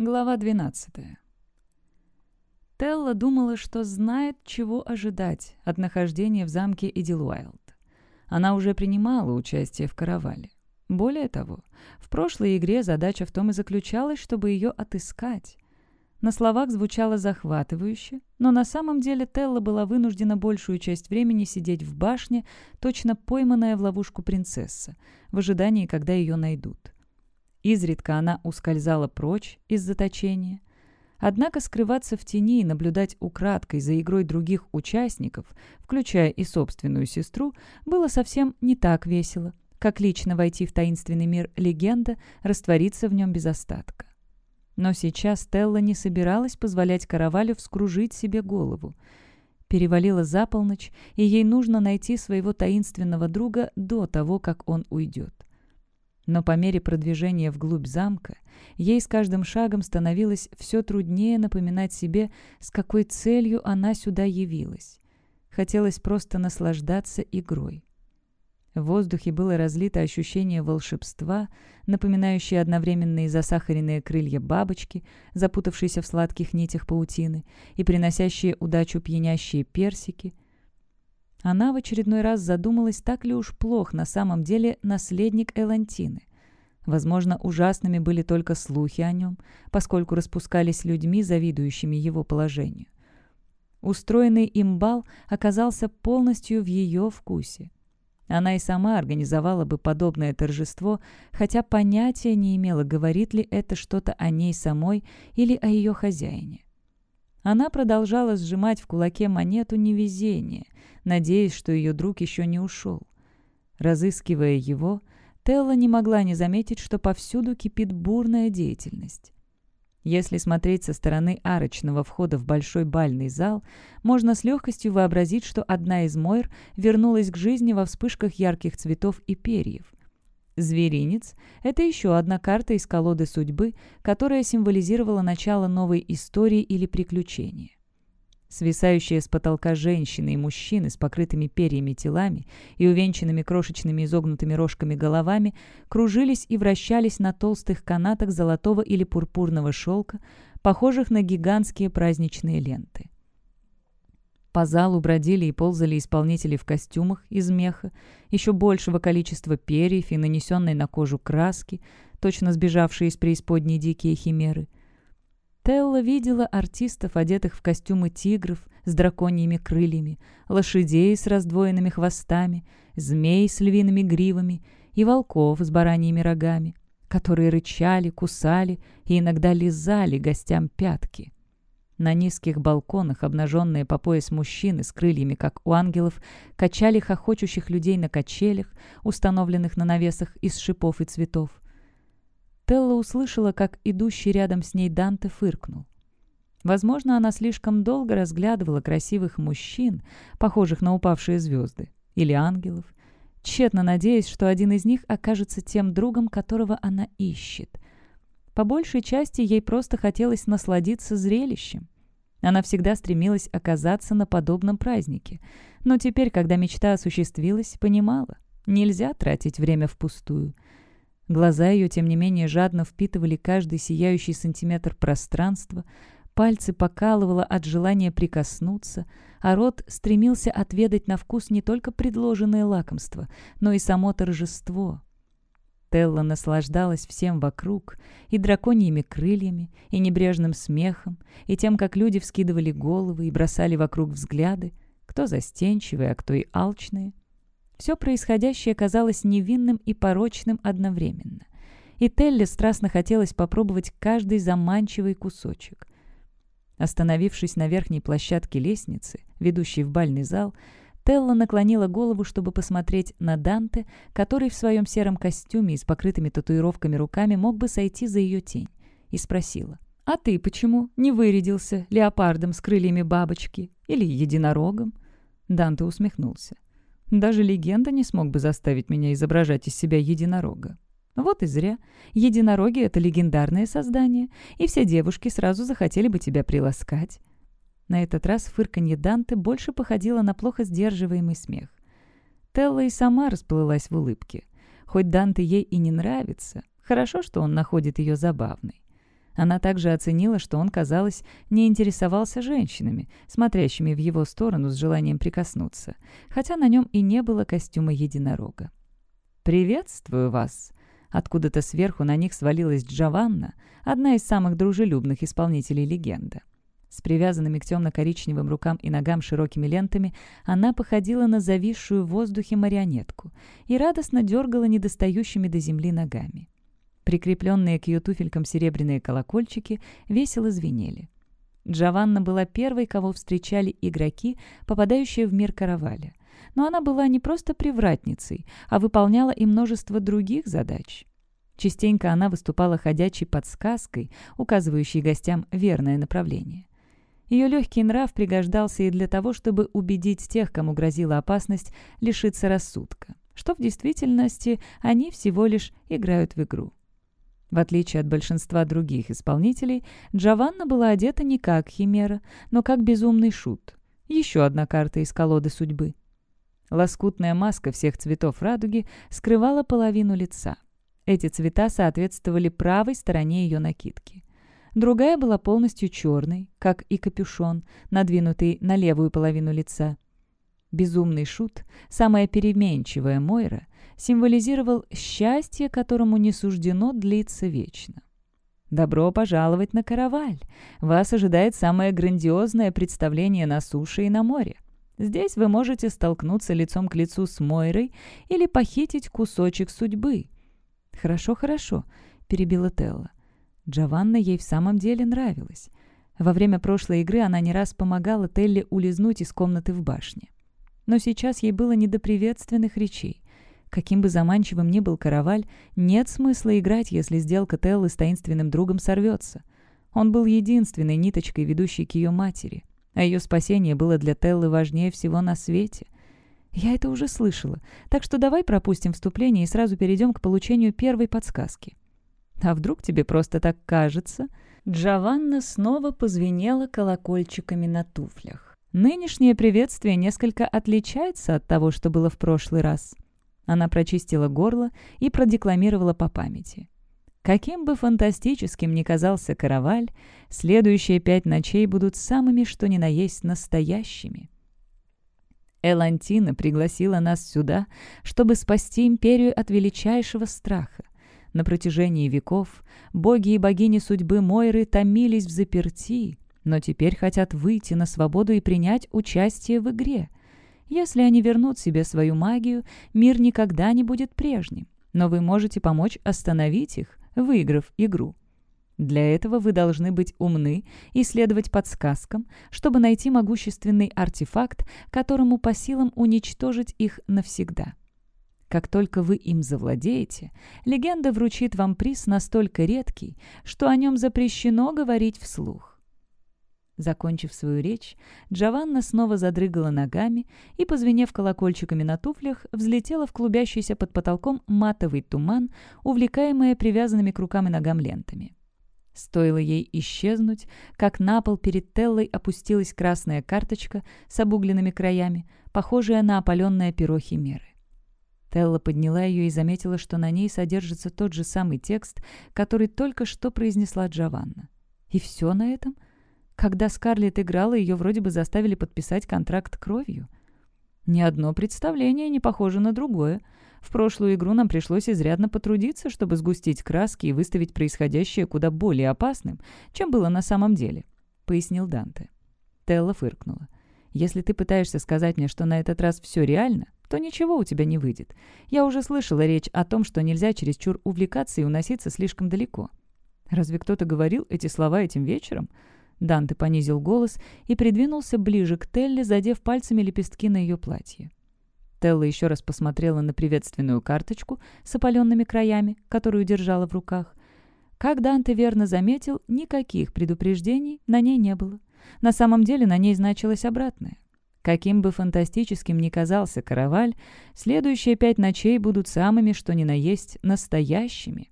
Глава 12. Телла думала, что знает, чего ожидать от нахождения в замке Эдилуайлд. Она уже принимала участие в каравале. Более того, в прошлой игре задача в том и заключалась, чтобы ее отыскать. На словах звучало захватывающе, но на самом деле Телла была вынуждена большую часть времени сидеть в башне, точно пойманная в ловушку принцесса, в ожидании, когда ее найдут. Изредка она ускользала прочь из заточения. Однако скрываться в тени и наблюдать украдкой за игрой других участников, включая и собственную сестру, было совсем не так весело, как лично войти в таинственный мир легенда, раствориться в нем без остатка. Но сейчас Телла не собиралась позволять Каравалю вскружить себе голову. Перевалила за полночь, и ей нужно найти своего таинственного друга до того, как он уйдет. Но по мере продвижения вглубь замка, ей с каждым шагом становилось все труднее напоминать себе, с какой целью она сюда явилась. Хотелось просто наслаждаться игрой. В воздухе было разлито ощущение волшебства, напоминающее одновременные засахаренные крылья бабочки, запутавшиеся в сладких нитях паутины, и приносящие удачу пьянящие персики — а Она в очередной раз задумалась, так ли уж плох на самом деле наследник Элантины. Возможно, ужасными были только слухи о нем, поскольку распускались людьми, завидующими его положению. Устроенный им бал оказался полностью в ее вкусе. Она и сама организовала бы подобное торжество, хотя понятия не имела, говорит ли это что-то о ней самой или о ее хозяине. Она продолжала сжимать в кулаке монету невезения, надеясь, что ее друг еще не ушел. Разыскивая его, Телла не могла не заметить, что повсюду кипит бурная деятельность. Если смотреть со стороны арочного входа в большой бальный зал, можно с легкостью вообразить, что одна из Мойр вернулась к жизни во вспышках ярких цветов и перьев зверинец – это еще одна карта из колоды судьбы, которая символизировала начало новой истории или приключения. Свисающие с потолка женщины и мужчины с покрытыми перьями телами и увенчанными крошечными изогнутыми рожками головами кружились и вращались на толстых канатах золотого или пурпурного шелка, похожих на гигантские праздничные ленты по залу бродили и ползали исполнители в костюмах из меха, еще большего количества перьев и нанесенной на кожу краски, точно сбежавшие из преисподней дикие химеры. Телла видела артистов, одетых в костюмы тигров с драконьими крыльями, лошадей с раздвоенными хвостами, змей с львиными гривами и волков с бараньими рогами, которые рычали, кусали и иногда лизали гостям пятки. На низких балконах обнаженные по пояс мужчины с крыльями, как у ангелов, качали хохочущих людей на качелях, установленных на навесах из шипов и цветов. Телла услышала, как идущий рядом с ней Данте фыркнул. Возможно, она слишком долго разглядывала красивых мужчин, похожих на упавшие звезды, или ангелов, тщетно надеясь, что один из них окажется тем другом, которого она ищет — по большей части ей просто хотелось насладиться зрелищем. Она всегда стремилась оказаться на подобном празднике, но теперь, когда мечта осуществилась, понимала, нельзя тратить время впустую. Глаза ее, тем не менее, жадно впитывали каждый сияющий сантиметр пространства, пальцы покалывало от желания прикоснуться, а рот стремился отведать на вкус не только предложенное лакомство, но и само торжество, Телла наслаждалась всем вокруг, и драконьими крыльями, и небрежным смехом, и тем, как люди вскидывали головы и бросали вокруг взгляды, кто застенчивые, а кто и алчные. Все происходящее казалось невинным и порочным одновременно. И Телле страстно хотелось попробовать каждый заманчивый кусочек. Остановившись на верхней площадке лестницы, ведущей в бальный зал, Телла наклонила голову, чтобы посмотреть на Данте, который в своем сером костюме и с покрытыми татуировками руками мог бы сойти за ее тень, и спросила. «А ты почему не вырядился леопардом с крыльями бабочки или единорогом?» Данте усмехнулся. «Даже легенда не смог бы заставить меня изображать из себя единорога». Вот и зря. Единороги — это легендарное создание, и все девушки сразу захотели бы тебя приласкать. На этот раз фырканье Данте больше походило на плохо сдерживаемый смех. Телла и сама расплылась в улыбке. Хоть Данте ей и не нравится, хорошо, что он находит ее забавной. Она также оценила, что он, казалось, не интересовался женщинами, смотрящими в его сторону с желанием прикоснуться, хотя на нем и не было костюма единорога. «Приветствую вас!» Откуда-то сверху на них свалилась Джованна, одна из самых дружелюбных исполнителей легенды с привязанными к темно-коричневым рукам и ногам широкими лентами, она походила на зависшую в воздухе марионетку и радостно дергала недостающими до земли ногами. Прикрепленные к ее туфелькам серебряные колокольчики весело звенели. Джованна была первой, кого встречали игроки, попадающие в мир караваля. Но она была не просто привратницей, а выполняла и множество других задач. Частенько она выступала ходячей подсказкой, указывающей гостям верное направление. Ее легкий нрав пригождался и для того, чтобы убедить тех, кому грозила опасность, лишиться рассудка, что в действительности они всего лишь играют в игру. В отличие от большинства других исполнителей, Джованна была одета не как химера, но как безумный шут. Еще одна карта из колоды судьбы. Лоскутная маска всех цветов радуги скрывала половину лица. Эти цвета соответствовали правой стороне ее накидки. Другая была полностью черной, как и капюшон, надвинутый на левую половину лица. Безумный шут, самая переменчивая Мойра, символизировал счастье, которому не суждено длиться вечно. «Добро пожаловать на караваль! Вас ожидает самое грандиозное представление на суше и на море. Здесь вы можете столкнуться лицом к лицу с Мойрой или похитить кусочек судьбы». «Хорошо, хорошо», — перебила Телла. Джованна ей в самом деле нравилась. Во время прошлой игры она не раз помогала Телли улизнуть из комнаты в башне. Но сейчас ей было не до приветственных речей. Каким бы заманчивым ни был караваль, нет смысла играть, если сделка Теллы с таинственным другом сорвется. Он был единственной ниточкой, ведущей к ее матери, а ее спасение было для Теллы важнее всего на свете. Я это уже слышала, так что давай пропустим вступление и сразу перейдем к получению первой подсказки. А вдруг тебе просто так кажется? Джованна снова позвенела колокольчиками на туфлях. Нынешнее приветствие несколько отличается от того, что было в прошлый раз. Она прочистила горло и продекламировала по памяти. Каким бы фантастическим ни казался караваль, следующие пять ночей будут самыми что ни на есть настоящими. Элантина пригласила нас сюда, чтобы спасти империю от величайшего страха — на протяжении веков боги и богини судьбы Мойры томились в заперти, но теперь хотят выйти на свободу и принять участие в игре. Если они вернут себе свою магию, мир никогда не будет прежним, но вы можете помочь остановить их, выиграв игру. Для этого вы должны быть умны и следовать подсказкам, чтобы найти могущественный артефакт, которому по силам уничтожить их навсегда. Как только вы им завладеете, легенда вручит вам приз настолько редкий, что о нем запрещено говорить вслух. Закончив свою речь, Джованна снова задрыгала ногами и, позвенев колокольчиками на туфлях, взлетела в клубящийся под потолком матовый туман, увлекаемая привязанными к рукам и ногам лентами. Стоило ей исчезнуть, как на пол перед Теллой опустилась красная карточка с обугленными краями, похожая на опаленное перо химеры. Телла подняла ее и заметила, что на ней содержится тот же самый текст, который только что произнесла Джованна. И все на этом? Когда Скарлетт играла, ее вроде бы заставили подписать контракт кровью. Ни одно представление не похоже на другое. В прошлую игру нам пришлось изрядно потрудиться, чтобы сгустить краски и выставить происходящее куда более опасным, чем было на самом деле», — пояснил Данте. Телла фыркнула. «Если ты пытаешься сказать мне, что на этот раз все реально, то ничего у тебя не выйдет. Я уже слышала речь о том, что нельзя чересчур увлекаться и уноситься слишком далеко. Разве кто-то говорил эти слова этим вечером? Данте понизил голос и придвинулся ближе к Телле, задев пальцами лепестки на ее платье. Телла еще раз посмотрела на приветственную карточку с опаленными краями, которую держала в руках. Как Данте верно заметил, никаких предупреждений на ней не было. На самом деле на ней значилось обратное. Каким бы фантастическим ни казался караваль, следующие пять ночей будут самыми, что ни на есть, настоящими.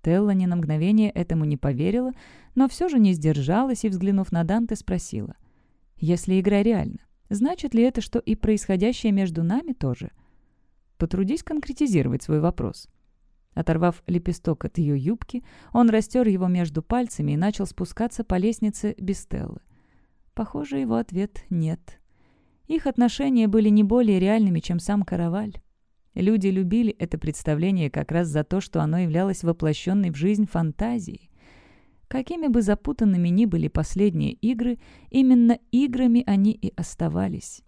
Телла ни на мгновение этому не поверила, но все же не сдержалась и, взглянув на Данте, спросила. «Если игра реальна, значит ли это, что и происходящее между нами тоже?» «Потрудись конкретизировать свой вопрос». Оторвав лепесток от ее юбки, он растер его между пальцами и начал спускаться по лестнице без Теллы. Похоже, его ответ «нет». Их отношения были не более реальными, чем сам Караваль. Люди любили это представление как раз за то, что оно являлось воплощенной в жизнь фантазией. Какими бы запутанными ни были последние игры, именно играми они и оставались.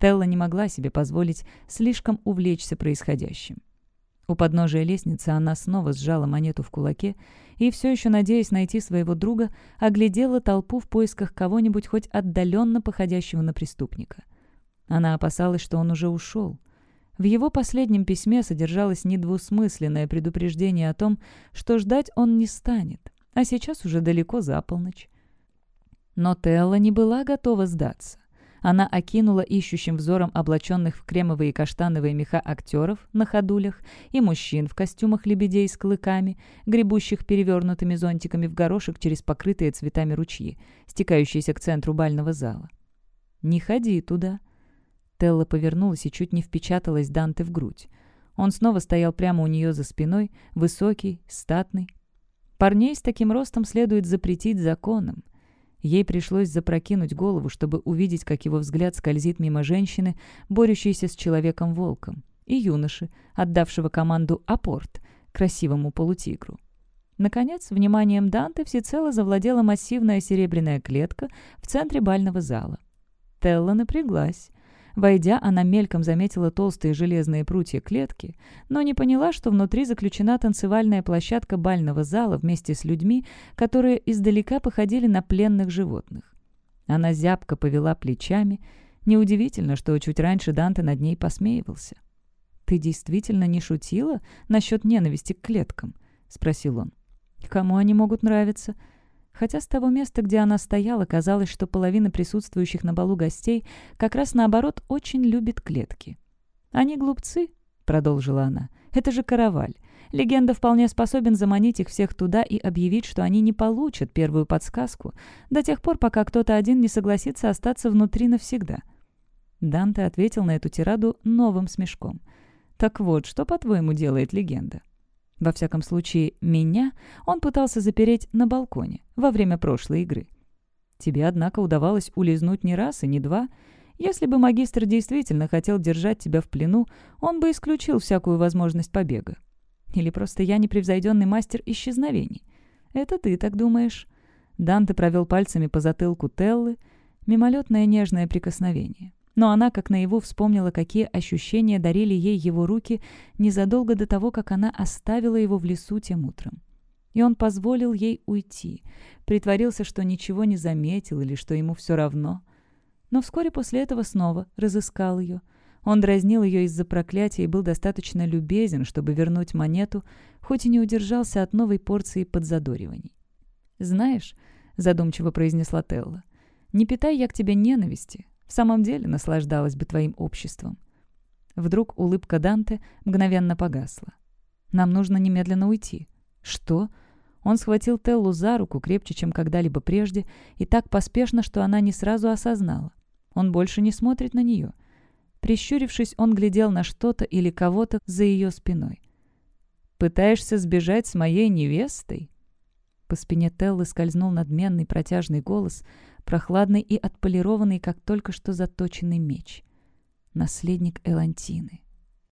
Телла не могла себе позволить слишком увлечься происходящим. У подножия лестницы она снова сжала монету в кулаке и, все еще надеясь найти своего друга, оглядела толпу в поисках кого-нибудь хоть отдаленно походящего на преступника — она опасалась, что он уже ушел. В его последнем письме содержалось недвусмысленное предупреждение о том, что ждать он не станет, а сейчас уже далеко за полночь. Но Телла не была готова сдаться. Она окинула ищущим взором облаченных в кремовые и каштановые меха актеров на ходулях и мужчин в костюмах лебедей с клыками, гребущих перевернутыми зонтиками в горошек через покрытые цветами ручьи, стекающиеся к центру бального зала. «Не ходи туда», Телла повернулась и чуть не впечаталась Данте в грудь. Он снова стоял прямо у нее за спиной, высокий, статный. Парней с таким ростом следует запретить законом. Ей пришлось запрокинуть голову, чтобы увидеть, как его взгляд скользит мимо женщины, борющейся с человеком-волком, и юноши, отдавшего команду «Апорт» красивому полутигру. Наконец, вниманием Данте всецело завладела массивная серебряная клетка в центре бального зала. Телла напряглась. Войдя, она мельком заметила толстые железные прутья клетки, но не поняла, что внутри заключена танцевальная площадка бального зала вместе с людьми, которые издалека походили на пленных животных. Она зябко повела плечами. Неудивительно, что чуть раньше Данте над ней посмеивался. «Ты действительно не шутила насчет ненависти к клеткам?» — спросил он. «Кому они могут нравиться?» Хотя с того места, где она стояла, казалось, что половина присутствующих на балу гостей как раз наоборот очень любит клетки. «Они глупцы», — продолжила она, — «это же караваль. Легенда вполне способен заманить их всех туда и объявить, что они не получат первую подсказку, до тех пор, пока кто-то один не согласится остаться внутри навсегда». Данте ответил на эту тираду новым смешком. «Так вот, что, по-твоему, делает легенда?» Во всяком случае, меня он пытался запереть на балконе во время прошлой игры. Тебе, однако, удавалось улизнуть не раз и не два. Если бы магистр действительно хотел держать тебя в плену, он бы исключил всякую возможность побега. Или просто я непревзойденный мастер исчезновений. Это ты так думаешь. Данте провел пальцами по затылку Теллы, мимолетное нежное прикосновение. Но она, как наяву, вспомнила, какие ощущения дарили ей его руки незадолго до того, как она оставила его в лесу тем утром. И он позволил ей уйти, притворился, что ничего не заметил или что ему все равно. Но вскоре после этого снова разыскал ее. Он дразнил ее из-за проклятия и был достаточно любезен, чтобы вернуть монету, хоть и не удержался от новой порции подзадориваний. «Знаешь», — задумчиво произнесла Телла, — «не питай я к тебе ненависти, в самом деле наслаждалась бы твоим обществом». Вдруг улыбка Данте мгновенно погасла. «Нам нужно немедленно уйти». «Что?» Он схватил Теллу за руку крепче, чем когда-либо прежде, и так поспешно, что она не сразу осознала. Он больше не смотрит на нее. Прищурившись, он глядел на что-то или кого-то за ее спиной. «Пытаешься сбежать с моей невестой?» По спине Теллы скользнул надменный протяжный голос — прохладный и отполированный, как только что заточенный меч. Наследник Элантины.